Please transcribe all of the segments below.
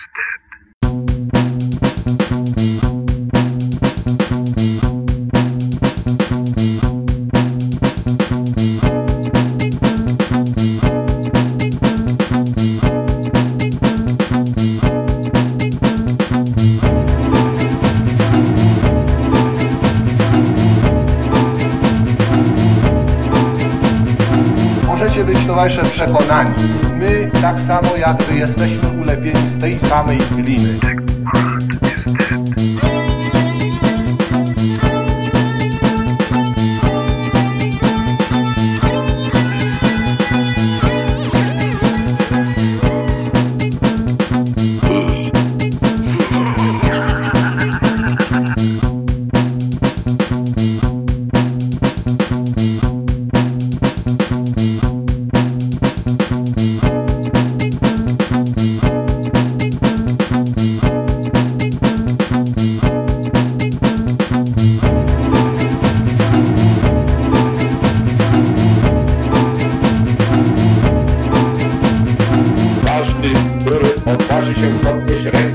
is dead. Możecie być towarzysze przekonani. My tak samo jak wy jesteśmy ulepieni z tej samej gliny.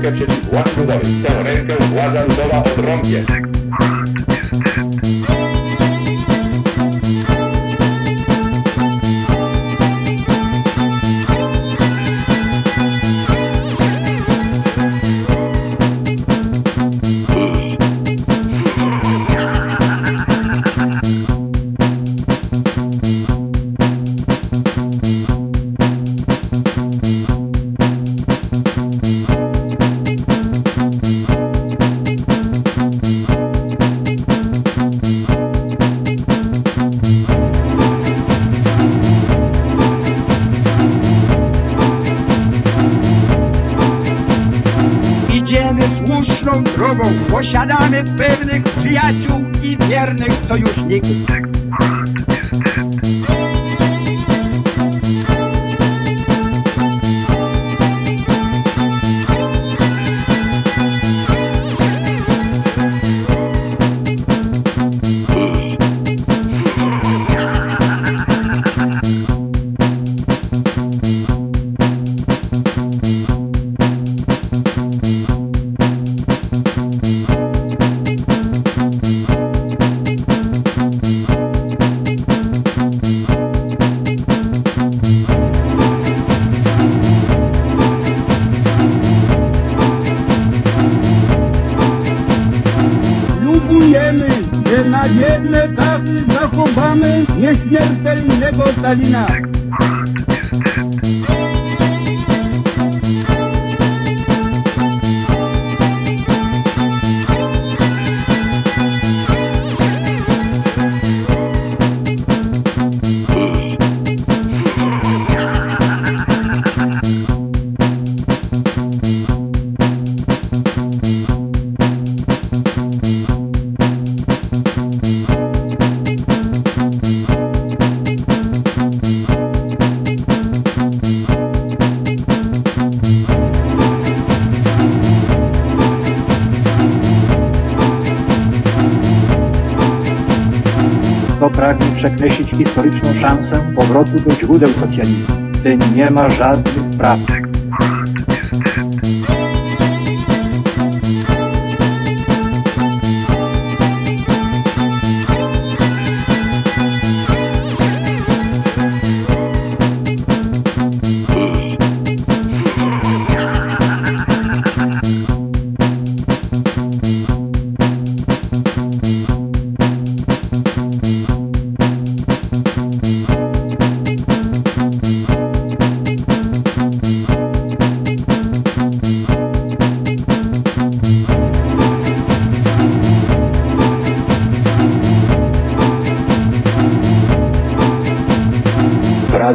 Rękę władzy ludowej, tę rękę władza ludowa odrąbie. Posiadamy pewnych przyjaciół i wiernych sojuszników. Na wiele czasy zachowamy nieśmiertelnego Stalina. Kto pragnie przekreślić historyczną szansę powrotu do źródeł socjalizmu, ten nie ma żadnych praw.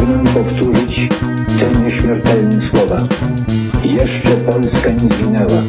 Pragnę powtórzyć te nieśmiertelne słowa. Jeszcze Polska nie zginęła.